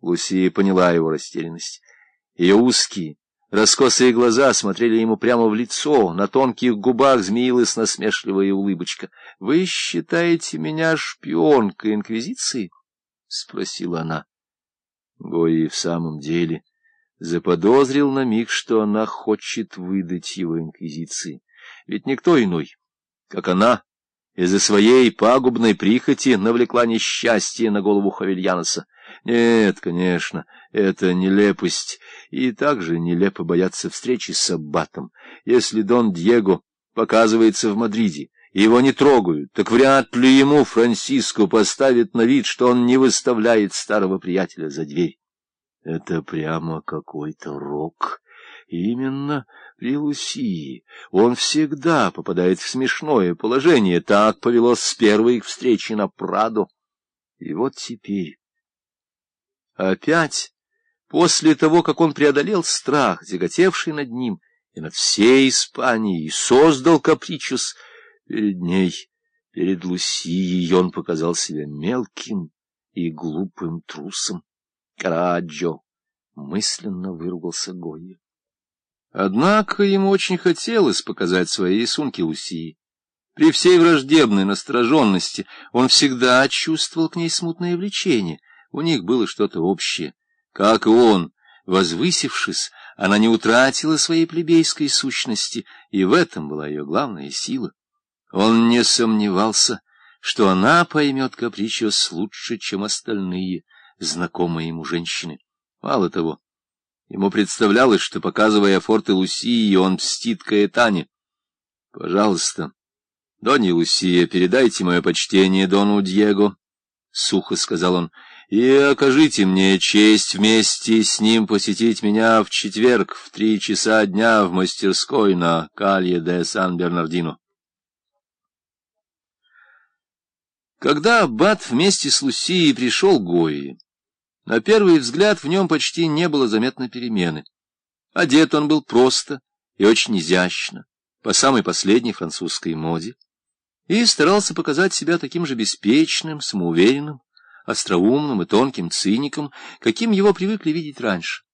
Лусия поняла его растерянность. Ее узкие, раскосые глаза смотрели ему прямо в лицо, на тонких губах змеилась насмешливая улыбочка. — Вы считаете меня шпионкой Инквизиции? — спросила она. Гои в самом деле заподозрил на миг, что она хочет выдать его Инквизиции. Ведь никто иной, как она, из-за своей пагубной прихоти навлекла несчастье на голову Хавельяноса. Нет, конечно, это нелепость, и также нелепо бояться встречи с Аббатом. Если Дон Диего показывается в Мадриде, его не трогают, так вряд ли ему Франциско поставит на вид, что он не выставляет старого приятеля за дверь. Это прямо какой-то рок. Именно при Лусии он всегда попадает в смешное положение. Так повелось с первой их встречи на Прадо. И вот теперь... Опять, после того, как он преодолел страх, тяготевший над ним и над всей Испанией, создал капричус перед ней, перед Лусией, он показал себя мелким и глупым трусом. Караджо! — мысленно выругался Гойя. Однако ему очень хотелось показать свои рисунки Лусии. При всей враждебной настороженности он всегда чувствовал к ней смутное влечение. У них было что-то общее. Как и он, возвысившись, она не утратила своей плебейской сущности, и в этом была ее главная сила. Он не сомневался, что она поймет Капричос лучше, чем остальные знакомые ему женщины. Мало того, ему представлялось, что, показывая форты Лусии, он мстит Каэтане. — Пожалуйста, Донья Лусия, передайте мое почтение Дону Диего, — сухо сказал он, — и окажите мне честь вместе с ним посетить меня в четверг в три часа дня в мастерской на Калье де Сан-Бернардино. Когда Аббат вместе с Лусией пришел к Гои, на первый взгляд в нем почти не было заметно перемены. Одет он был просто и очень изящно, по самой последней французской моде, и старался показать себя таким же беспечным, самоуверенным, остроумным и тонким циником, каким его привыкли видеть раньше.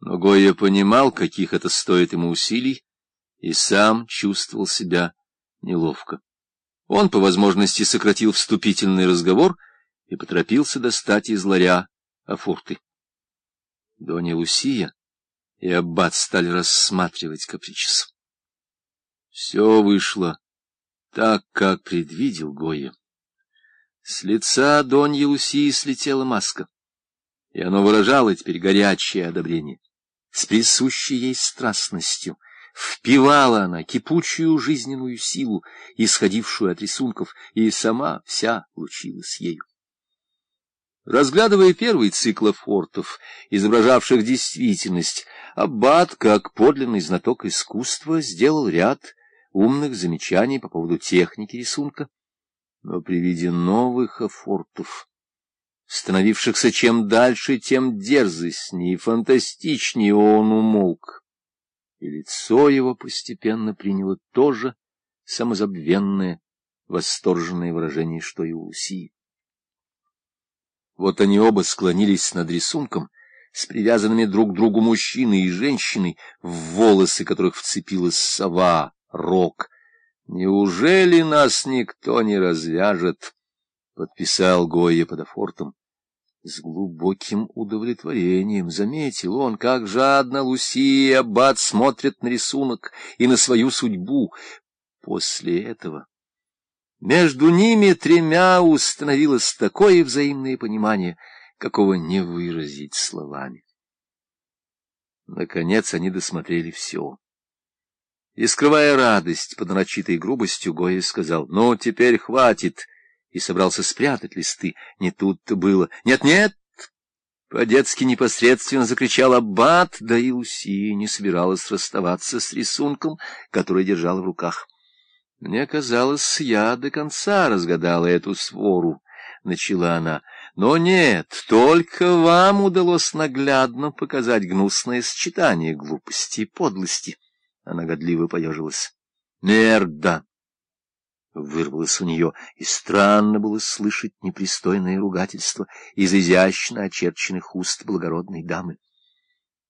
Но Гойя понимал, каких это стоит ему усилий, и сам чувствовал себя неловко. Он, по возможности, сократил вступительный разговор и поторопился достать из ларя Афурты. Донья Лусия и Аббат стали рассматривать капричес. Все вышло так, как предвидел Гоя. С лица Доньи Лусии слетела маска, и оно выражало теперь горячее одобрение. С присущей ей страстностью впивала она кипучую жизненную силу, исходившую от рисунков, и сама вся лучилась ею. Разглядывая первый цикл фортов, изображавших действительность, Аббат, как подлинный знаток искусства, сделал ряд умных замечаний по поводу техники рисунка. Но при виде новых афортов, становившихся чем дальше, тем дерзостнее и фантастичнее, он умолк, и лицо его постепенно приняло то же самозабвенное, восторженное выражение, что и у Лусии. Вот они оба склонились над рисунком, с привязанными друг к другу мужчиной и женщиной, в волосы которых вцепилась сова, рог. «Неужели нас никто не развяжет?» — подписал Гойя под афортом. С глубоким удовлетворением заметил он, как жадно Лусия и Аббат смотрят на рисунок и на свою судьбу. После этого... Между ними тремя установилось такое взаимное понимание, какого не выразить словами. Наконец они досмотрели все. И, скрывая радость под нарочитой грубостью, Гоя сказал, «Ну, теперь хватит!» и собрался спрятать листы. Не тут-то было. «Нет-нет!» По-детски непосредственно закричал Аббат, да и Лусия не собиралась расставаться с рисунком, который держала в руках. Мне казалось, я до конца разгадала эту свору, — начала она. Но нет, только вам удалось наглядно показать гнусное сочетание глупости и подлости. Она годливо поежилась. Мерда! вырвалось у нее, и странно было слышать непристойное ругательство из изящно очерченных уст благородной дамы.